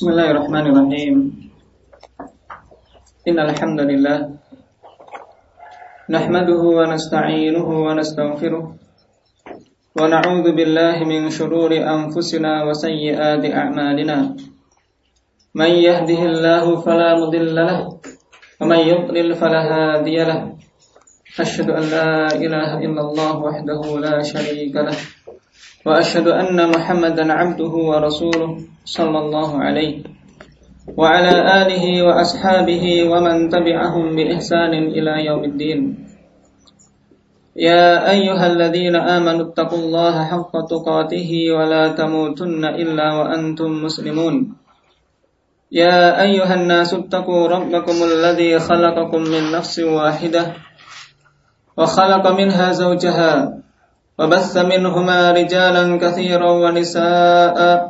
Bismillahirrahmanirrahim. Innal hamdalillah nahmaduhu wa nasta'inuhu wa nastaghfiruh wa na'udzu billahi min shururi anfusina wa sayyiati a'malina. May yahdihillahu fala mudilla lahu wa may yudlil fala hadiya lahu. Ashhadu an la ilaha illallah wahdahu la sharika lahu wa ashhadu anna Muhammadan 'abduhu wa rasuluh عبده ورسوله صلى الله عليه وعلى آله وأصحابه ومن تبعهم بإحسان إلى يوم الدين يا أيها الذين آمنوا اتقوا الله حق تقاته ولا تموتن إلا وأنتم مسلمون يا أيها الناس اتقوا ربكم الذي خلقكم من نفس واحدة وخلق منها زوجها وبث منهما رجالا كثيرا ونساء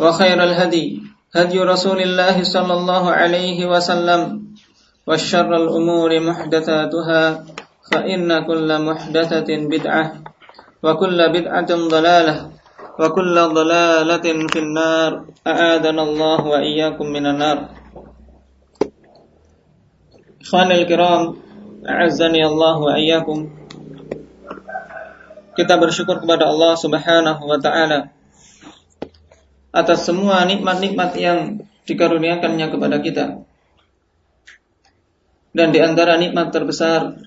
وخير الهدي هدي رسول الله صلى الله عليه وسلم وشر الأمور محدثاتها فإن كل محدثة بدعة وكل بدعة ضلالة وكل ضلالة في النار أعاذنا الله وإياكم من النار. إخواني الكرام أعزني الله وإياكم. kita bersyukur kepada Allah Subhanahu wa taala atas semua nikmat-nikmat yang dikaruniakannya kepada kita. Dan di antara nikmat terbesar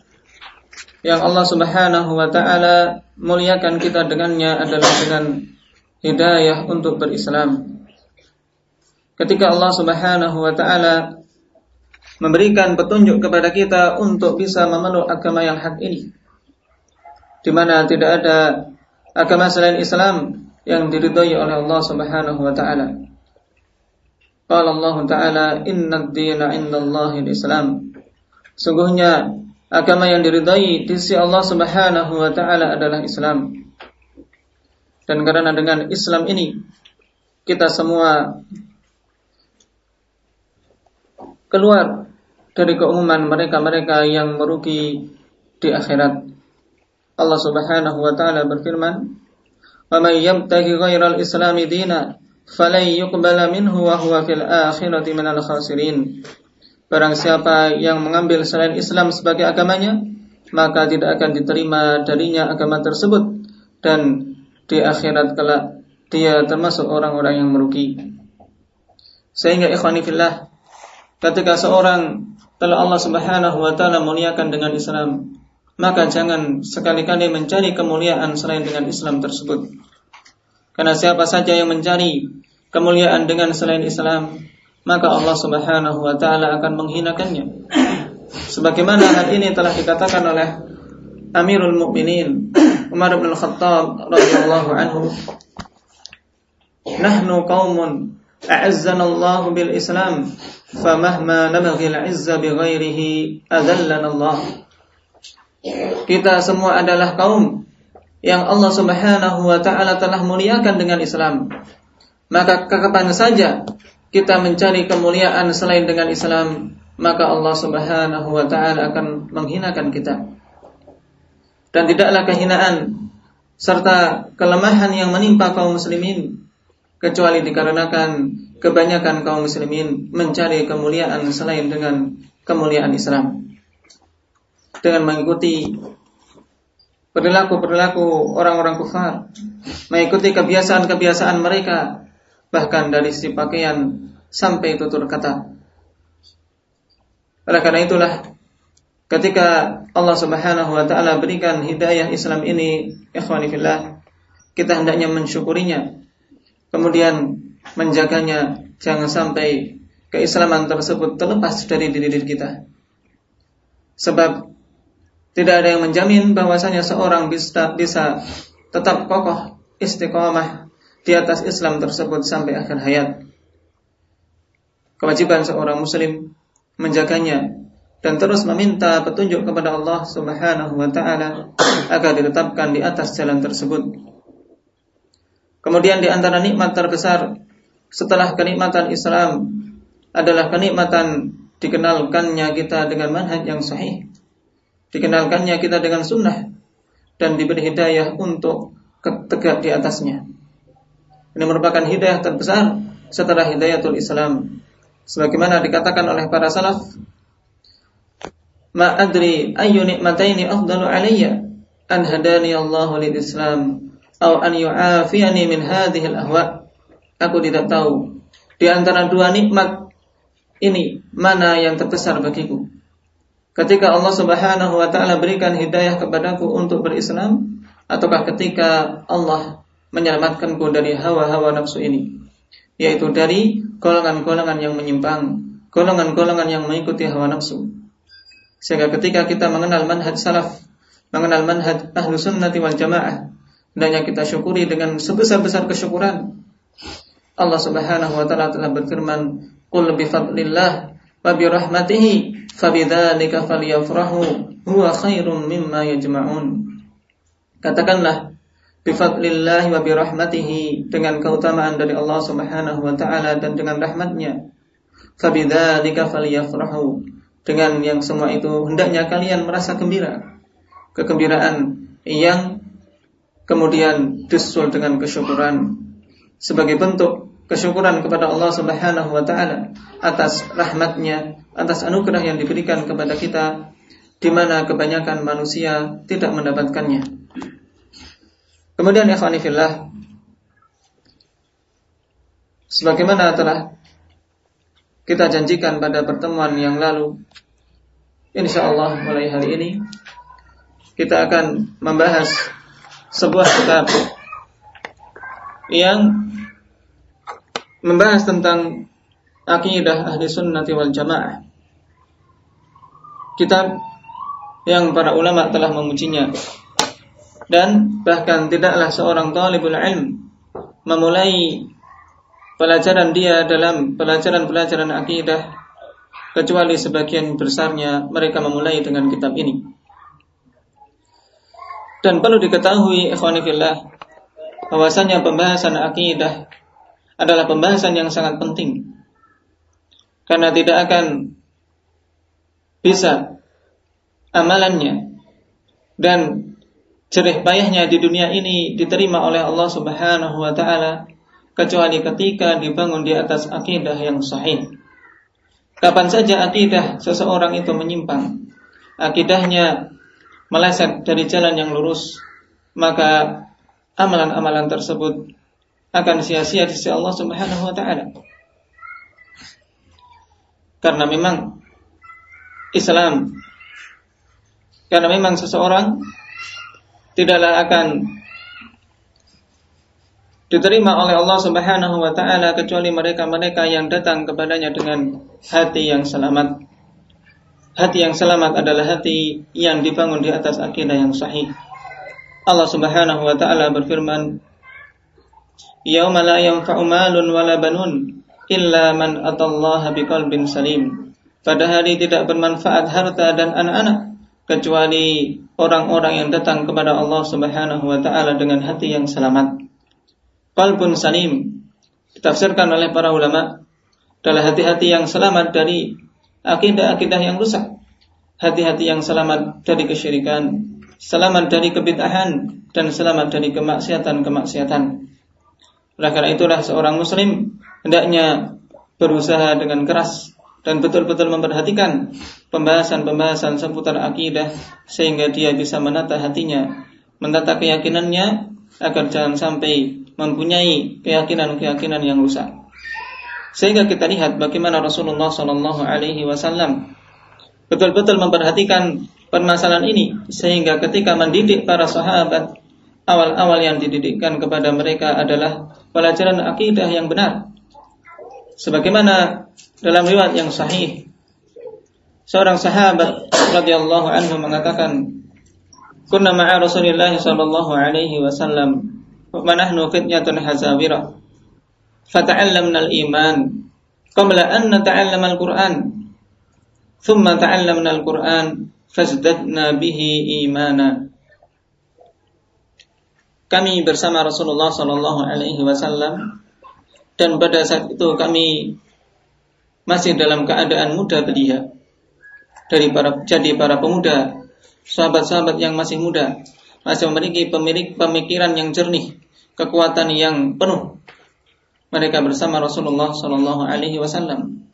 yang Allah Subhanahu wa taala muliakan kita dengannya adalah dengan hidayah untuk berislam. Ketika Allah Subhanahu wa taala memberikan petunjuk kepada kita untuk bisa memeluk agama yang hak ini di mana tidak ada agama selain Islam yang diridhai oleh Allah Subhanahu wa taala. Qala Allah taala inna ad-dina 'indallahi al-Islam. Sungguhnya agama yang diridhai di sisi Allah Subhanahu wa taala adalah Islam. Dan karena dengan Islam ini kita semua keluar dari keumuman mereka-mereka yang merugi di akhirat. Allah Subhanahu wa taala berfirman, "Wa may yabtaghi ghairal islami dina falan yuqbala minhu wa huwa fil akhirati minal khasirin." Barang siapa yang mengambil selain Islam sebagai agamanya, maka tidak akan diterima darinya agama tersebut dan di akhirat kelak dia termasuk orang-orang yang merugi. Sehingga ikhwani fillah, ketika seorang telah Allah Subhanahu wa taala muliakan dengan Islam, maka jangan sekali-kali mencari kemuliaan selain dengan Islam tersebut. Karena siapa saja yang mencari kemuliaan dengan selain Islam, maka Allah Subhanahu wa taala akan menghinakannya. Sebagaimana hal ini telah dikatakan oleh Amirul Mukminin Umar bin Khattab radhiyallahu anhu, "Nahnu qaumun a'azzana Allah bil Islam, famahma nabghi al-'izza bighairihi adallana Allah." Kita semua adalah kaum yang Allah Subhanahu wa taala telah muliakan dengan Islam. Maka kapan saja kita mencari kemuliaan selain dengan Islam, maka Allah Subhanahu wa taala akan menghinakan kita. Dan tidaklah kehinaan serta kelemahan yang menimpa kaum muslimin kecuali dikarenakan kebanyakan kaum muslimin mencari kemuliaan selain dengan kemuliaan Islam dengan mengikuti perilaku-perilaku orang-orang kufar, mengikuti kebiasaan-kebiasaan mereka, bahkan dari sisi pakaian sampai tutur kata. Oleh karena itulah ketika Allah Subhanahu wa taala berikan hidayah Islam ini, ikhwani fillah, kita hendaknya mensyukurinya. Kemudian menjaganya jangan sampai keislaman tersebut terlepas dari diri diri kita. Sebab tidak ada yang menjamin bahwasanya seorang bisa, bisa tetap kokoh istiqomah di atas Islam tersebut sampai akhir hayat. Kewajiban seorang muslim menjaganya dan terus meminta petunjuk kepada Allah Subhanahu wa taala agar ditetapkan di atas jalan tersebut. Kemudian di antara nikmat terbesar setelah kenikmatan Islam adalah kenikmatan dikenalkannya kita dengan manhaj yang sahih, dikenalkannya kita dengan sunnah dan diberi hidayah untuk tegak di atasnya. Ini merupakan hidayah terbesar setelah hidayatul Islam. Sebagaimana dikatakan oleh para salaf, ma adri ayu nikmataini afdalu alayya an hadani Allah Islam atau an yu'afiyani min hadhihi al-ahwa aku tidak tahu di antara dua nikmat ini mana yang terbesar bagiku ketika Allah Subhanahu wa taala berikan hidayah kepadaku untuk berislam ataukah ketika Allah menyelamatkanku dari hawa-hawa nafsu ini yaitu dari golongan-golongan yang menyimpang golongan-golongan yang mengikuti hawa nafsu sehingga ketika kita mengenal manhaj salaf, mengenal manhaj ahlu sunnati wal jamaah, hendaknya kita syukuri dengan sebesar-besar kesyukuran. Allah Subhanahu wa taala telah berfirman, "Qul bi fadlillah rahmatihi fabidzalika falyafrahu huwa khairum mimma yajma'un." Katakanlah bi fadlillah wa bi rahmatihi dengan keutamaan dari Allah Subhanahu wa taala dan dengan rahmatnya. Fabidzalika falyafrahu dengan yang semua itu hendaknya kalian merasa gembira. Kegembiraan yang kemudian disusul dengan kesyukuran sebagai bentuk kesyukuran kepada Allah Subhanahu wa taala atas rahmatnya, atas anugerah yang diberikan kepada kita di mana kebanyakan manusia tidak mendapatkannya. Kemudian ikhwani fillah sebagaimana telah kita janjikan pada pertemuan yang lalu Insya Allah mulai hari ini Kita akan membahas Sebuah kitab Yang Membahas tentang Akidah ahli sunnati wal jamaah Kitab Yang para ulama telah memujinya Dan bahkan tidaklah seorang talibul ilm Memulai pelajaran dia dalam pelajaran-pelajaran akidah kecuali sebagian besarnya mereka memulai dengan kitab ini. Dan perlu diketahui ikhwanifillah bahwasanya pembahasan akidah adalah pembahasan yang sangat penting. Karena tidak akan bisa amalannya dan jerih payahnya di dunia ini diterima oleh Allah Subhanahu wa taala kecuali ketika dibangun di atas akidah yang sahih. Kapan saja akidah seseorang itu menyimpang, akidahnya meleset dari jalan yang lurus, maka amalan-amalan tersebut akan sia-sia di sisi Allah Subhanahu wa taala. Karena memang Islam karena memang seseorang tidaklah akan diterima oleh Allah Subhanahu wa taala kecuali mereka-mereka yang datang kepadanya dengan hati yang selamat. Hati yang selamat adalah hati yang dibangun di atas akidah yang sahih. Allah Subhanahu wa taala berfirman, "Yauma la yanfa'u malun wala banun illa man atallaha biqalbin salim." Pada hari tidak bermanfaat harta dan anak-anak kecuali orang-orang yang datang kepada Allah Subhanahu wa taala dengan hati yang selamat qalbun salim ditafsirkan oleh para ulama adalah hati-hati yang selamat dari akidah-akidah yang rusak, hati-hati yang selamat dari kesyirikan, selamat dari kebid'ahan dan selamat dari kemaksiatan-kemaksiatan. Oleh karena itulah seorang muslim hendaknya berusaha dengan keras dan betul-betul memperhatikan pembahasan-pembahasan seputar akidah sehingga dia bisa menata hatinya, menata keyakinannya agar jangan sampai mempunyai keyakinan-keyakinan yang rusak. Sehingga kita lihat bagaimana Rasulullah Shallallahu Alaihi Wasallam betul-betul memperhatikan permasalahan ini, sehingga ketika mendidik para sahabat, awal-awal yang dididikkan kepada mereka adalah pelajaran akidah yang benar. Sebagaimana dalam riwayat yang sahih, seorang sahabat radhiyallahu anhu mengatakan, "Kunna ma'a Rasulillah sallallahu alaihi wasallam wa nahnu fitnyatun hazawira fata'allamna al-iman qabla an nata'allama al-Qur'an thumma ta'allamna al-Qur'an fazdadna bihi imana kami bersama Rasulullah sallallahu alaihi wasallam dan pada saat itu kami masih dalam keadaan muda belia dari para jadi para pemuda sahabat-sahabat yang masih muda masih memiliki pemilik pemikiran yang jernih kekuatan yang penuh. Mereka bersama Rasulullah sallallahu alaihi wasallam.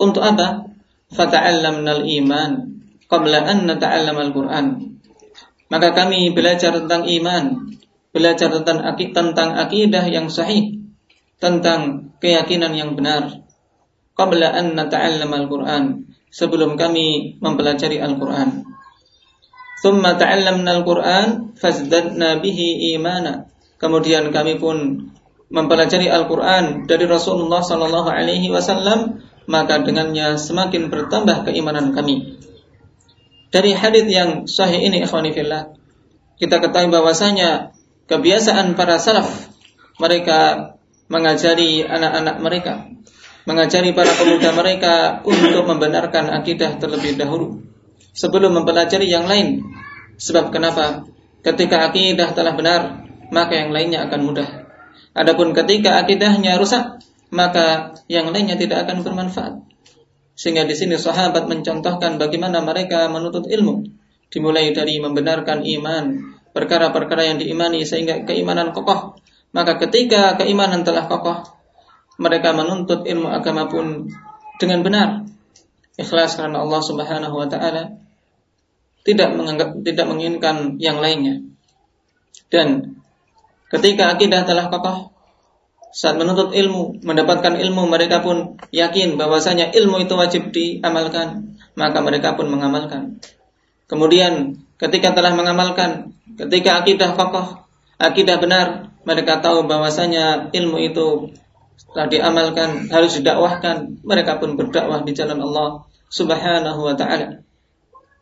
Untuk apa? Fata'allamna al-iman qabla an nata'allama al-Qur'an. Maka kami belajar tentang iman, belajar tentang akid tentang akidah yang sahih, tentang keyakinan yang benar. Qabla an nata'allama al-Qur'an, sebelum kami mempelajari Al-Qur'an. Thumma ta'allamna al-Qur'an fazdadna bihi imana. Kemudian kami pun mempelajari Al-Qur'an dari Rasulullah sallallahu alaihi wasallam maka dengannya semakin bertambah keimanan kami. Dari hadis yang sahih ini ikhwani fillah, kita ketahui bahwasanya kebiasaan para salaf mereka mengajari anak-anak mereka, mengajari para pemuda mereka untuk membenarkan akidah terlebih dahulu sebelum mempelajari yang lain. Sebab kenapa? Ketika akidah telah benar, maka yang lainnya akan mudah. Adapun ketika akidahnya rusak, maka yang lainnya tidak akan bermanfaat. Sehingga di sini sahabat mencontohkan bagaimana mereka menuntut ilmu, dimulai dari membenarkan iman, perkara-perkara yang diimani sehingga keimanan kokoh. Maka ketika keimanan telah kokoh, mereka menuntut ilmu agama pun dengan benar, ikhlas karena Allah Subhanahu wa taala tidak menganggap tidak menginginkan yang lainnya. Dan ketika akidah telah kokoh, saat menuntut ilmu, mendapatkan ilmu, mereka pun yakin bahwasanya ilmu itu wajib diamalkan, maka mereka pun mengamalkan. Kemudian ketika telah mengamalkan, ketika akidah kokoh, akidah benar, mereka tahu bahwasanya ilmu itu telah diamalkan, harus didakwahkan, mereka pun berdakwah di jalan Allah Subhanahu wa taala.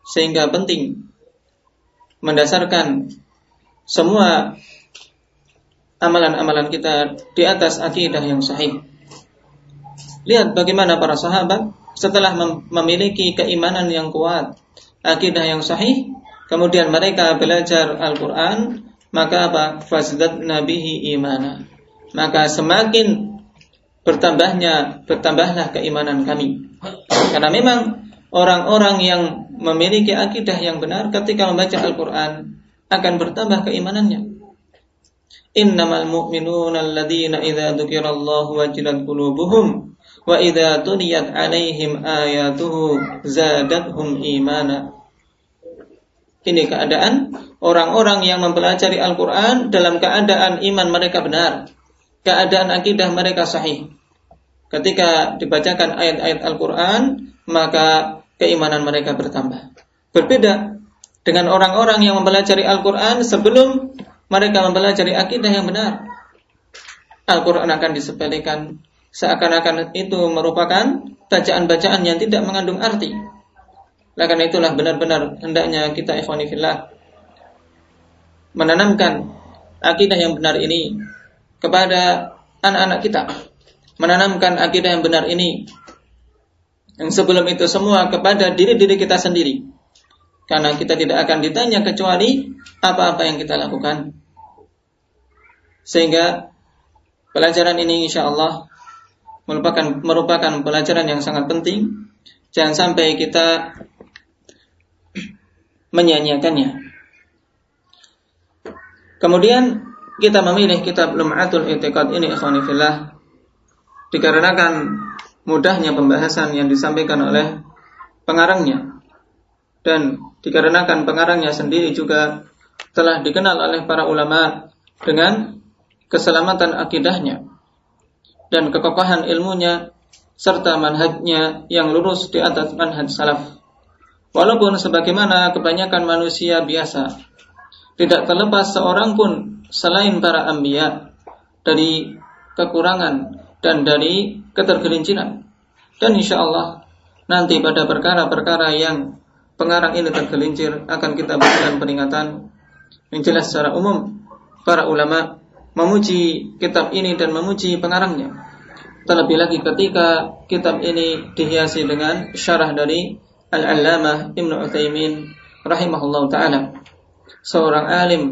Sehingga penting mendasarkan semua amalan-amalan kita di atas akidah yang sahih. Lihat bagaimana para sahabat setelah memiliki keimanan yang kuat, akidah yang sahih, kemudian mereka belajar Al-Qur'an, maka apa? Fazdat nabihi imana. Maka semakin bertambahnya bertambahlah keimanan kami. Karena memang orang-orang yang memiliki akidah yang benar ketika membaca Al-Qur'an akan bertambah keimanannya. Innamal mu'minuna alladhina idza dzukirallahu wajilat qulubuhum wa idza tuliyat alaihim ayatuhu zadatuhum imana. Ini keadaan orang-orang yang mempelajari Al-Quran dalam keadaan iman mereka benar. Keadaan akidah mereka sahih. Ketika dibacakan ayat-ayat Al-Quran, maka keimanan mereka bertambah. Berbeda dengan orang-orang yang mempelajari Al-Quran sebelum mereka mempelajari akidah yang benar, Al-Quran akan disepelekan seakan-akan itu merupakan bacaan-bacaan yang tidak mengandung arti. Oleh karena itulah benar-benar hendaknya kita ikhwanifillah menanamkan akidah yang benar ini kepada anak-anak kita. Menanamkan akidah yang benar ini yang sebelum itu semua kepada diri-diri kita sendiri. Karena kita tidak akan ditanya kecuali apa-apa yang kita lakukan. Sehingga pelajaran ini insya Allah merupakan merupakan pelajaran yang sangat penting. Jangan sampai kita menyanyiakannya. Kemudian kita memilih kitab Lum'atul I'tiqad ini ikhwani fillah dikarenakan mudahnya pembahasan yang disampaikan oleh pengarangnya dan dikarenakan pengarangnya sendiri juga telah dikenal oleh para ulama dengan keselamatan akidahnya dan kekokohan ilmunya serta manhajnya yang lurus di atas manhaj salaf. Walaupun sebagaimana kebanyakan manusia biasa, tidak terlepas seorang pun selain para anbiya dari kekurangan dan dari ketergelinciran. Dan insya Allah nanti pada perkara-perkara yang pengarang ini tergelincir akan kita berikan peringatan yang jelas secara umum para ulama memuji kitab ini dan memuji pengarangnya Terlebih lagi ketika kitab ini dihiasi dengan syarah dari Al-Allamah Ibnu Utsaimin rahimahullah taala. Seorang alim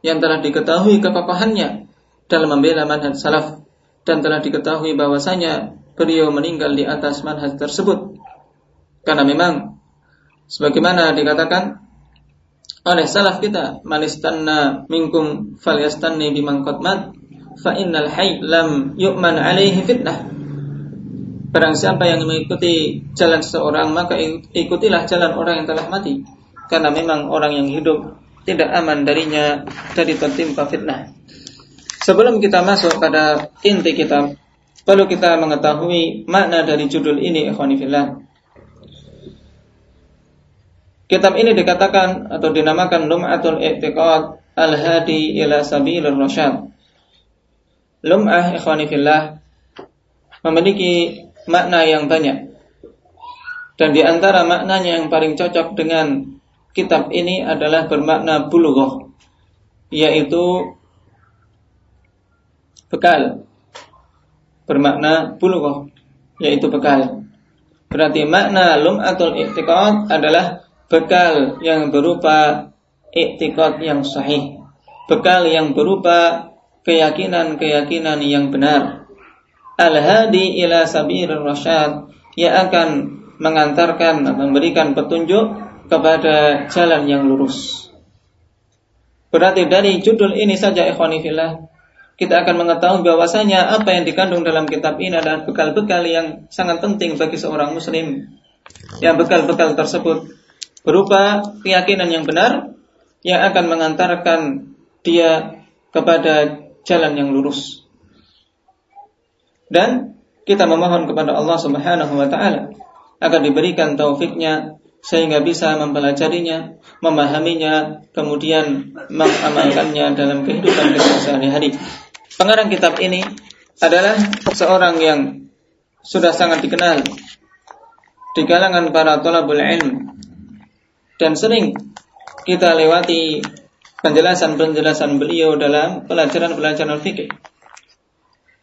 yang telah diketahui kekokohannya dalam membela manhaj salaf dan telah diketahui bahwasanya beliau meninggal di atas manhaj tersebut. Karena memang sebagaimana dikatakan oleh salaf kita, "Manistanna minkum falyastanni biman qad mat, fa innal hayy lam yu'man alaihi fitnah." Barang siapa yang mengikuti jalan seseorang, maka ikutilah jalan orang yang telah mati. Karena memang orang yang hidup tidak aman darinya dari tertimpa fitnah. Sebelum kita masuk pada inti kitab, perlu kita mengetahui makna dari judul ini, ikhwanifillah. Kitab ini dikatakan atau dinamakan Lum'atul I'tiqad Al-Hadi ila Sabilur Rasyad. Lum'ah ikhwanifillah memiliki makna yang banyak. Dan di antara maknanya yang paling cocok dengan kitab ini adalah bermakna bulughah, yaitu bekal. Bermakna bulughah, yaitu bekal. Berarti makna lum'atul i'tiqad adalah bekal yang berupa i'tiqad yang sahih. Bekal yang berupa keyakinan-keyakinan yang benar al-hadi ila sabirur rasyad yang akan mengantarkan memberikan petunjuk kepada jalan yang lurus. Berarti dari judul ini saja ikhwanifillah kita akan mengetahui bahwasanya apa yang dikandung dalam kitab ini adalah bekal-bekal yang sangat penting bagi seorang muslim. Yang bekal-bekal tersebut berupa keyakinan yang benar yang akan mengantarkan dia kepada jalan yang lurus. Dan kita memohon kepada Allah Subhanahu wa taala agar diberikan taufiknya sehingga bisa mempelajarinya, memahaminya, kemudian mengamalkannya dalam kehidupan kita sehari-hari. Pengarang kitab ini adalah seorang yang sudah sangat dikenal di kalangan para tolabul ilm dan sering kita lewati penjelasan-penjelasan beliau dalam pelajaran-pelajaran fikih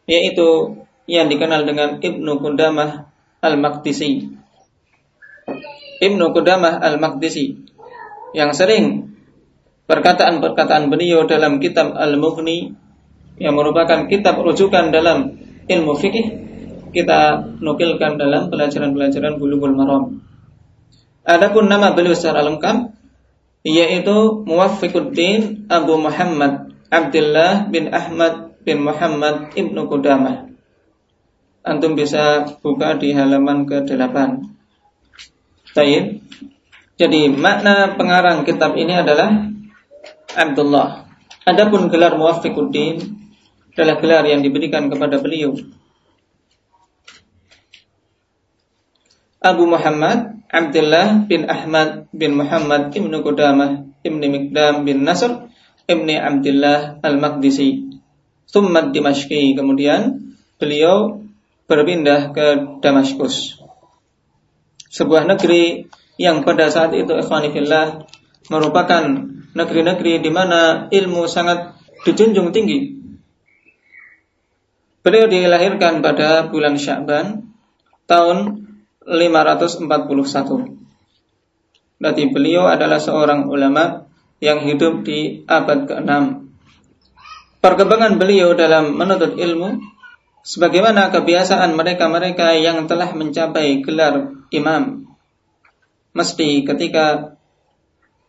yaitu yang dikenal dengan Ibnu Qudamah Al-Maqdisi. Ibnu Qudamah Al-Maqdisi yang sering perkataan-perkataan beliau dalam kitab Al-Mughni yang merupakan kitab rujukan dalam ilmu fikih kita nukilkan dalam pelajaran-pelajaran Bulughul Maram. Adapun nama beliau secara lengkap yaitu Muwaffiquddin Abu Muhammad Abdullah bin Ahmad bin Muhammad Ibnu Qudamah antum bisa buka di halaman ke-8. Taib. Jadi makna pengarang kitab ini adalah Abdullah. Adapun gelar Muwaffiquddin adalah gelar yang diberikan kepada beliau. Abu Muhammad Abdullah bin Ahmad bin Muhammad Ibnu Qudamah Ibnu Mikdam bin Nasr Ibnu Abdullah Al-Maqdisi Thumma Dimashqi Kemudian beliau berpindah ke Damaskus. Sebuah negeri yang pada saat itu ikhwanifillah merupakan negeri-negeri di mana ilmu sangat dijunjung tinggi. Beliau dilahirkan pada bulan Sya'ban tahun 541. Berarti beliau adalah seorang ulama yang hidup di abad ke-6. Perkembangan beliau dalam menuntut ilmu sebagaimana kebiasaan mereka-mereka yang telah mencapai gelar imam. Mesti ketika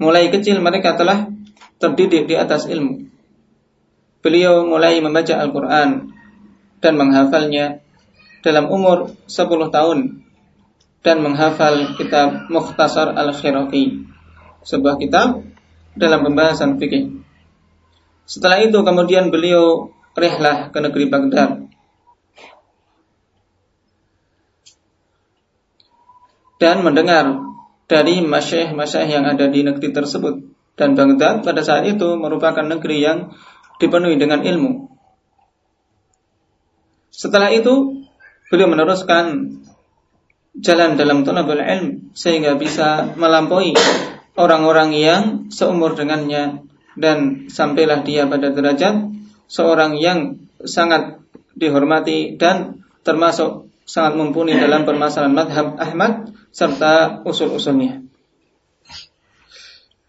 mulai kecil mereka telah terdidik di atas ilmu. Beliau mulai membaca Al-Quran dan menghafalnya dalam umur 10 tahun dan menghafal kitab Mukhtasar Al-Khiraqi, sebuah kitab dalam pembahasan fikih. Setelah itu kemudian beliau rihlah ke negeri Baghdad dan mendengar dari masyayikh-masyayikh yang ada di negeri tersebut. Dan Baghdad pada saat itu merupakan negeri yang dipenuhi dengan ilmu. Setelah itu, beliau meneruskan jalan dalam tolabul ilm sehingga bisa melampaui orang-orang yang seumur dengannya dan sampailah dia pada derajat seorang yang sangat dihormati dan termasuk sangat mumpuni dalam permasalahan madhab Ahmad serta usul-usulnya.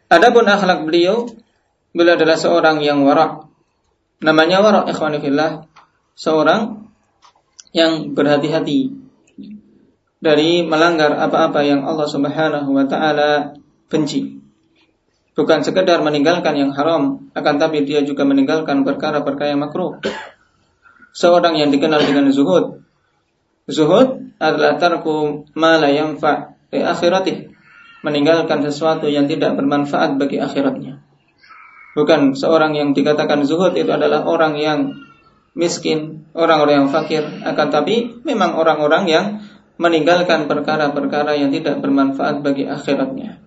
Adapun akhlak beliau, beliau adalah seorang yang warak. Namanya warak ikhwanifillah, seorang yang berhati-hati dari melanggar apa-apa yang Allah Subhanahu wa taala benci. Bukan sekedar meninggalkan yang haram, akan tapi dia juga meninggalkan perkara-perkara yang makruh. Seorang yang dikenal dengan zuhud. Zuhud adalah tarku ma la yanfa' li akhiratih. Meninggalkan sesuatu yang tidak bermanfaat bagi akhiratnya. Bukan seorang yang dikatakan zuhud itu adalah orang yang miskin, orang-orang yang fakir, akan tapi memang orang-orang yang meninggalkan perkara-perkara yang tidak bermanfaat bagi akhiratnya.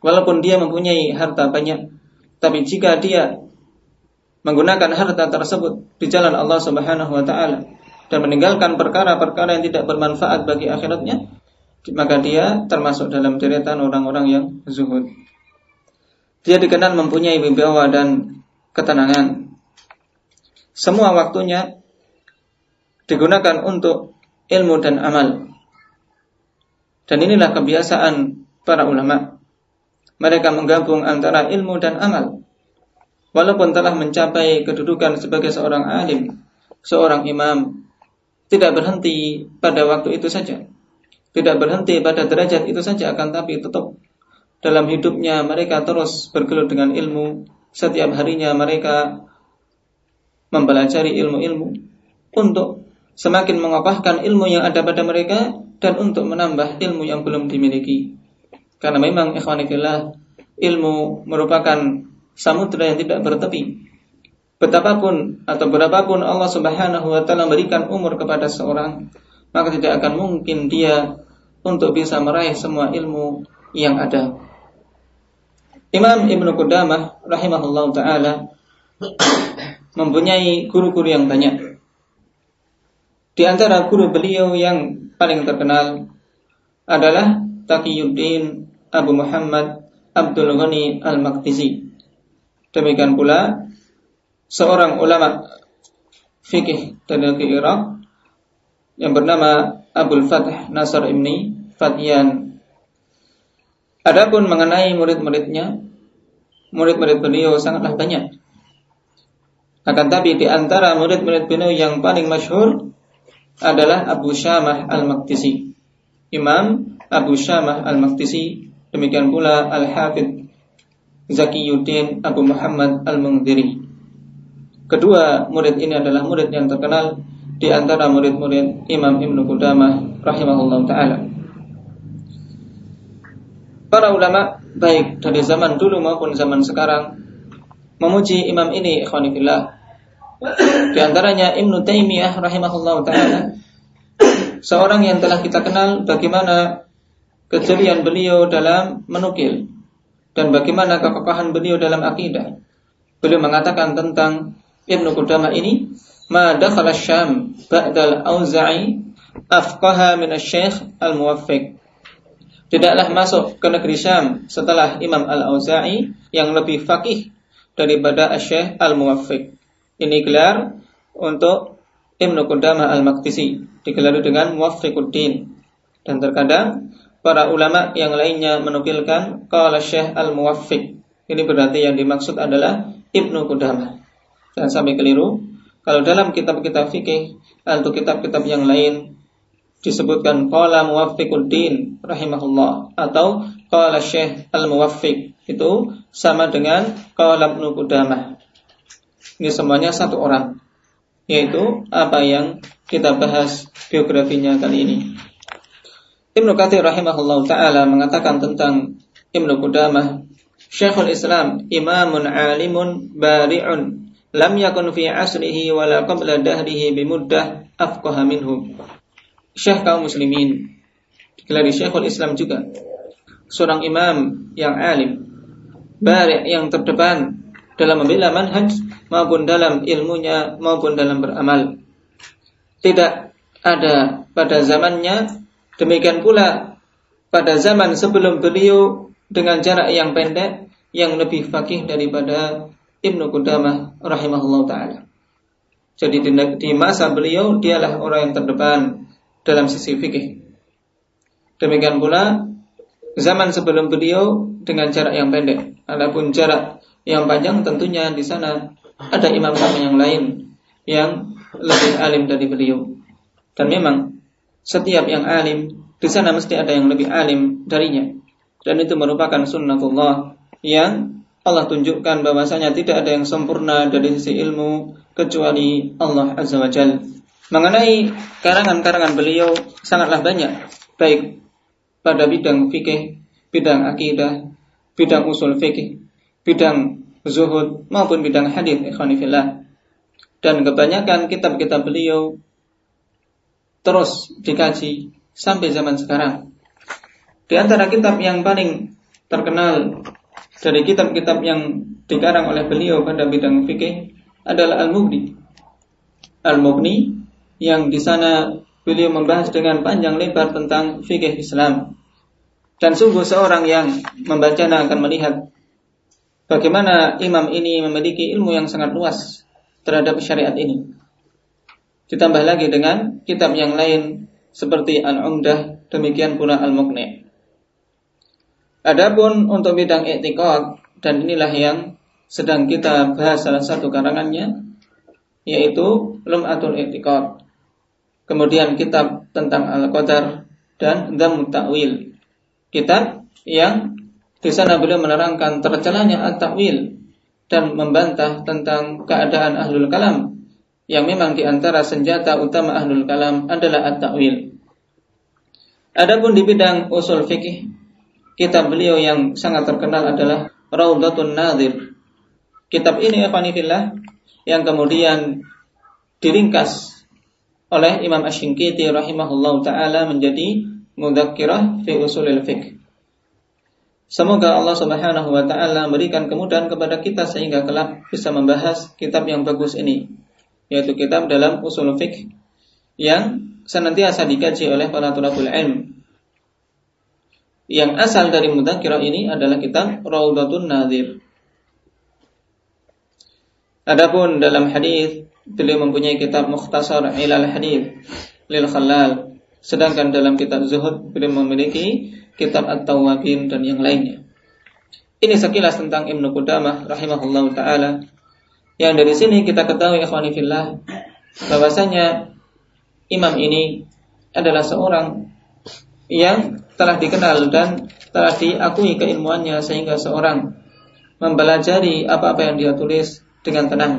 Walaupun dia mempunyai harta banyak, tapi jika dia menggunakan harta tersebut di jalan Allah Subhanahu wa taala dan meninggalkan perkara-perkara yang tidak bermanfaat bagi akhiratnya, maka dia termasuk dalam deretan orang-orang yang zuhud. Dia dikenal mempunyai wibawa dan ketenangan. Semua waktunya digunakan untuk ilmu dan amal. Dan inilah kebiasaan para ulama mereka menggabung antara ilmu dan amal. Walaupun telah mencapai kedudukan sebagai seorang alim, seorang imam, tidak berhenti pada waktu itu saja. Tidak berhenti pada derajat itu saja, akan tapi tetap dalam hidupnya mereka terus bergelut dengan ilmu. Setiap harinya mereka mempelajari ilmu-ilmu untuk semakin mengokohkan ilmu yang ada pada mereka dan untuk menambah ilmu yang belum dimiliki. Karena memang ikhwanifillah ilmu merupakan samudra yang tidak bertepi. Betapapun atau berapapun Allah Subhanahu wa taala memberikan umur kepada seorang, maka tidak akan mungkin dia untuk bisa meraih semua ilmu yang ada. Imam Ibnu Qudamah rahimahullah taala mempunyai guru-guru yang banyak. Di antara guru beliau yang paling terkenal adalah Taqiyuddin Abu Muhammad Abdul Ghani Al-Maqdisi. Demikian pula seorang ulama fikih dari negeri Irak yang bernama Abdul Fath Nasr Ibni Fatian. Adapun mengenai murid-muridnya, murid-murid beliau sangatlah banyak. Akan tapi di antara murid-murid beliau yang paling masyhur adalah Abu Syamah Al-Maqdisi. Imam Abu Syamah Al-Maqdisi Demikian pula Al-Hafidh Zakiyuddin Abu Muhammad Al-Mungdiri. Kedua murid ini adalah murid yang terkenal di antara murid-murid Imam Ibn Qudamah rahimahullah taala. Para ulama baik dari zaman dulu maupun zaman sekarang memuji imam ini ikhwanillah. Di antaranya Ibnu Taimiyah rahimahullah taala seorang yang telah kita kenal bagaimana kejelian beliau dalam menukil dan bagaimana kekokohan beliau dalam akidah. Beliau mengatakan tentang Ibnu Qudamah ini, "Ma dakhala Syam ba'dal Auza'i afqaha min asy-Syaikh Al-Muwaffiq." Tidaklah masuk ke negeri Syam setelah Imam Al-Auza'i yang lebih fakih daripada Syekh Al-Muwaffiq. Ini gelar untuk Ibnu Qudamah Al-Maqdisi, digelari dengan Muwaffiquddin. Dan terkadang para ulama yang lainnya menukilkan qala Syekh Al-Muwaffiq. Ini berarti yang dimaksud adalah Ibnu Qudamah. Jangan sampai keliru. Kalau dalam kitab-kitab fikih atau kitab-kitab yang lain disebutkan qala Muwaffiquddin rahimahullah atau qala Syekh Al-Muwaffiq itu sama dengan qala Ibnu Qudamah. Ini semuanya satu orang. Yaitu apa yang kita bahas biografinya kali ini. Ibnu Katsir rahimahullah taala mengatakan tentang Ibnu Qudamah, Syekhul Islam, imamun alimun bari'un, lam yakun fi asrihi wala qabla dahrihi bimuddah afqaha minhu. Syekh kaum muslimin, digelari Syekhul Islam juga, seorang imam yang alim, bari' yang terdepan dalam membela manhaj maupun dalam ilmunya maupun dalam beramal. Tidak ada pada zamannya Demikian pula pada zaman sebelum beliau dengan jarak yang pendek yang lebih fakih daripada Ibnu Qudamah rahimahullah taala. Jadi di, masa beliau dialah orang yang terdepan dalam sisi fikih. Demikian pula zaman sebelum beliau dengan jarak yang pendek. Adapun jarak yang panjang tentunya di sana ada imam kami yang lain yang lebih alim dari beliau. Dan memang setiap yang alim di sana mesti ada yang lebih alim darinya. Dan itu merupakan sunnatullah yang Allah tunjukkan bahwasanya tidak ada yang sempurna dari sisi ilmu kecuali Allah Azza wa Jal. Mengenai karangan-karangan beliau sangatlah banyak, baik pada bidang fikih, bidang akidah, bidang usul fikih, bidang zuhud maupun bidang hadis ikhwanifillah. Dan kebanyakan kitab-kitab beliau terus dikaji sampai zaman sekarang. Di antara kitab yang paling terkenal dari kitab-kitab yang dikarang oleh beliau pada bidang fikih adalah Al-Mughni. Al-Mughni yang di sana beliau membahas dengan panjang lebar tentang fikih Islam. Dan sungguh seorang yang membacanya akan melihat bagaimana imam ini memiliki ilmu yang sangat luas terhadap syariat ini. Ditambah lagi dengan kitab yang lain seperti Al-Umdah, demikian pula Al-Mughni. Adapun untuk bidang etikot dan inilah yang sedang kita bahas salah satu karangannya yaitu Lum'atul I'tiqad. Kemudian kitab tentang Al-Qadar dan Dhammut Ta'wil. Kitab yang di sana beliau menerangkan tercelanya At-Ta'wil dan membantah tentang keadaan Ahlul Kalam yang memang di antara senjata utama Ahlul Kalam adalah At-Ta'wil. Adapun di bidang usul fikih, kitab beliau yang sangat terkenal adalah Raudatun Nadir Kitab ini Evanifillah yang kemudian diringkas oleh Imam Ash-Shinkiti rahimahullah taala menjadi mudzakkirah fi usulil fiqh. Semoga Allah Subhanahu wa taala memberikan kemudahan kepada kita sehingga kelak bisa membahas kitab yang bagus ini, yaitu kitab dalam usul fiqh yang senantiasa dikaji oleh para tulabul ilm. Yang asal dari mudzakkirah ini adalah kitab Raudatun Nadhir Adapun dalam hadis beliau mempunyai kitab Mukhtasar Ilal Hadis lil Khalal. Sedangkan dalam kitab Zuhud beliau memiliki kitab At-Tawwabin dan yang lainnya. Ini sekilas tentang Ibnu Qudamah rahimahullahu taala. Yang dari sini kita ketahui ikhwani fillah bahwasanya imam ini adalah seorang yang telah dikenal dan telah diakui keilmuannya sehingga seorang mempelajari apa-apa yang dia tulis dengan tenang.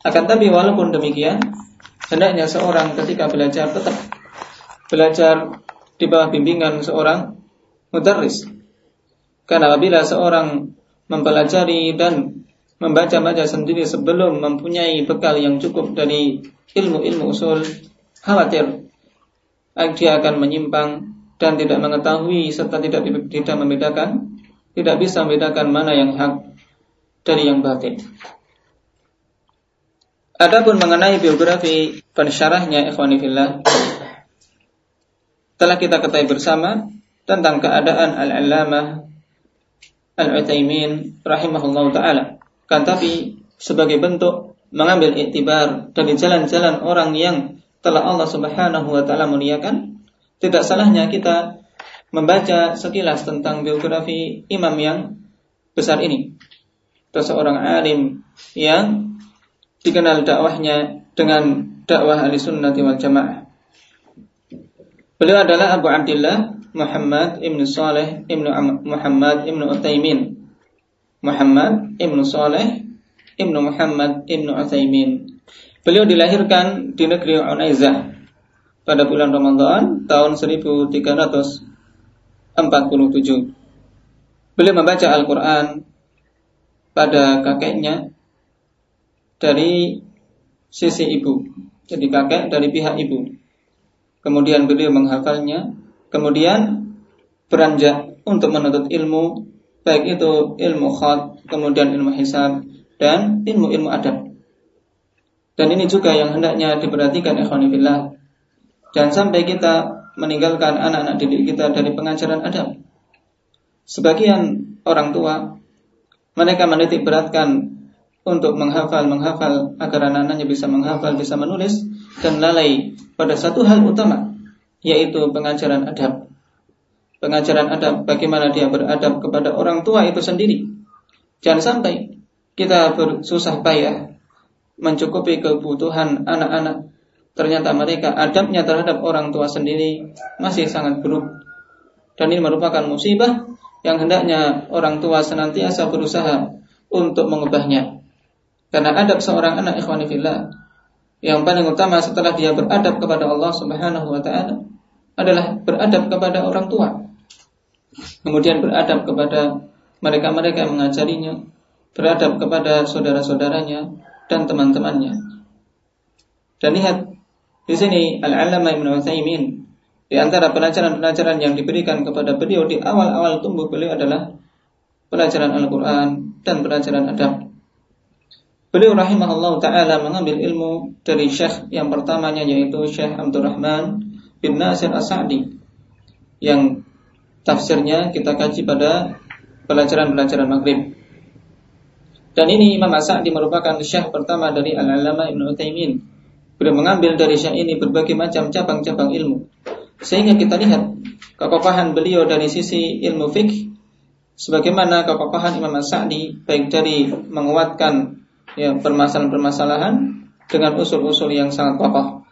Akan tapi walaupun demikian, hendaknya seorang ketika belajar tetap belajar di bawah bimbingan seorang mudarris. Karena apabila seorang mempelajari dan membaca-baca sendiri sebelum mempunyai bekal yang cukup dari ilmu-ilmu usul, khawatir dia akan menyimpang dan tidak mengetahui serta tidak tidak membedakan, tidak bisa membedakan mana yang hak dari yang batin. Adapun mengenai biografi pensyarahnya ikhwani fillah telah kita ketahui bersama tentang keadaan Al-Allamah Al-Utsaimin rahimahullah taala. Kan tapi sebagai bentuk mengambil iktibar dari jalan-jalan orang yang telah Allah Subhanahu wa taala muliakan, tidak salahnya kita membaca sekilas tentang biografi imam yang besar ini. Atau seorang alim yang dikenal dakwahnya dengan dakwah ahli sunnati wal jamaah. Beliau adalah Abu Abdullah Muhammad ibn Saleh ibn Muhammad ibn Utsaimin. Muhammad ibn Saleh ibn Muhammad ibn Utsaimin. Beliau dilahirkan di negeri Unaizah pada bulan Ramadan tahun 1347. Beliau membaca Al-Quran pada kakeknya dari sisi ibu. Jadi kakek dari pihak ibu. Kemudian beliau menghafalnya, kemudian beranjak untuk menuntut ilmu, baik itu ilmu khat, kemudian ilmu hisab, dan ilmu-ilmu adab. Dan ini juga yang hendaknya diperhatikan ikhwanifillah. Jangan sampai kita meninggalkan anak-anak didik kita dari pengajaran adab. Sebagian orang tua mereka menitik beratkan untuk menghafal menghafal agar anak-anaknya bisa menghafal bisa menulis dan lalai pada satu hal utama yaitu pengajaran adab pengajaran adab bagaimana dia beradab kepada orang tua itu sendiri jangan sampai kita bersusah payah mencukupi kebutuhan anak-anak ternyata mereka adabnya terhadap orang tua sendiri masih sangat buruk dan ini merupakan musibah yang hendaknya orang tua senantiasa berusaha untuk mengubahnya karena adab seorang anak ikhwanifillah yang paling utama setelah dia beradab kepada Allah Subhanahu wa taala adalah beradab kepada orang tua. Kemudian beradab kepada mereka-mereka yang mengajarinya, beradab kepada saudara-saudaranya dan teman-temannya. Dan lihat di sini Al-Allamah Ibnu Utsaimin di antara pelajaran-pelajaran yang diberikan kepada beliau di awal-awal tumbuh beliau adalah pelajaran Al-Qur'an dan pelajaran adab. Beliau rahimahullah taala mengambil ilmu dari syekh yang pertamanya yaitu Syekh Abdurrahman bin Nasir As-Sa'di yang tafsirnya kita kaji pada pelajaran-pelajaran maghrib. Dan ini Imam As-Sa'di merupakan syekh pertama dari Al-Allamah Ibn Utsaimin. Beliau mengambil dari syekh ini berbagai macam cabang-cabang ilmu. Sehingga kita lihat kekokohan beliau dari sisi ilmu fikih sebagaimana kekokohan Imam As-Sa'di baik dari menguatkan ya permasalahan-permasalahan dengan usul-usul yang sangat kokoh.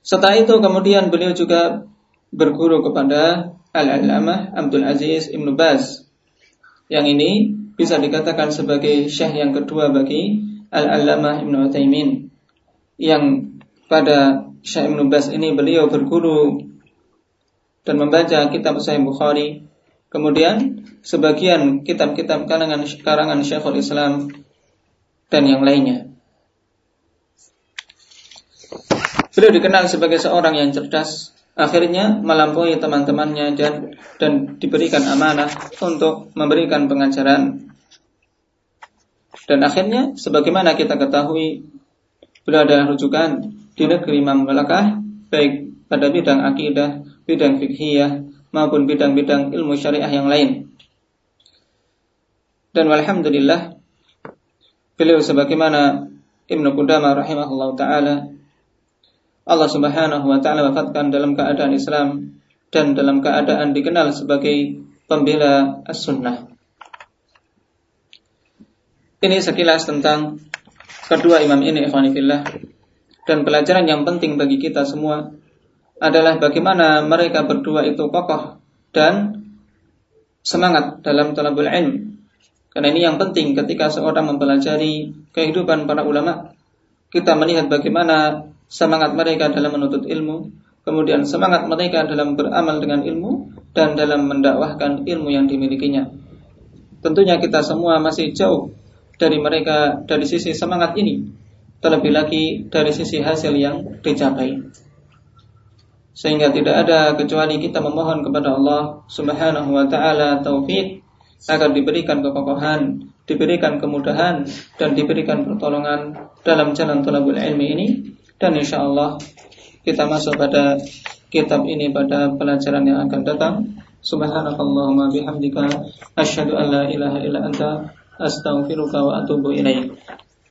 Setelah itu kemudian beliau juga berguru kepada Al-Allamah Abdul Aziz Ibn Baz. Yang ini bisa dikatakan sebagai syekh yang kedua bagi Al-Allamah Ibn Utsaimin. Yang pada Syekh Ibn Baz ini beliau berguru dan membaca kitab Sahih Bukhari Kemudian sebagian kitab-kitab karangan karangan Syekhul Islam dan yang lainnya. Beliau dikenal sebagai seorang yang cerdas, akhirnya melampaui teman-temannya dan, dan diberikan amanah untuk memberikan pengajaran. Dan akhirnya, sebagaimana kita ketahui, beliau adalah rujukan di negeri Mamlakah, baik pada bidang akidah, bidang fikhiyah, maupun bidang-bidang ilmu syariah yang lain. Dan walhamdulillah beliau sebagaimana Ibnu Qudamah rahimahullah taala Allah Subhanahu wa taala wafatkan dalam keadaan Islam dan dalam keadaan dikenal sebagai pembela as-sunnah. Ini sekilas tentang kedua imam ini ikhwanifillah dan pelajaran yang penting bagi kita semua adalah bagaimana mereka berdua itu kokoh dan semangat dalam talabul ilm. Karena ini yang penting ketika seorang mempelajari kehidupan para ulama, kita melihat bagaimana semangat mereka dalam menuntut ilmu, kemudian semangat mereka dalam beramal dengan ilmu dan dalam mendakwahkan ilmu yang dimilikinya. Tentunya kita semua masih jauh dari mereka dari sisi semangat ini, terlebih lagi dari sisi hasil yang dicapai sehingga tidak ada kecuali kita memohon kepada Allah Subhanahu wa taala taufik agar diberikan kekokohan, diberikan kemudahan dan diberikan pertolongan dalam jalan talabul ilmi ini dan insya Allah kita masuk pada kitab ini pada pelajaran yang akan datang. Subhanakallahumma bihamdika asyhadu an la ilaha illa anta astaghfiruka wa atubu ilaik.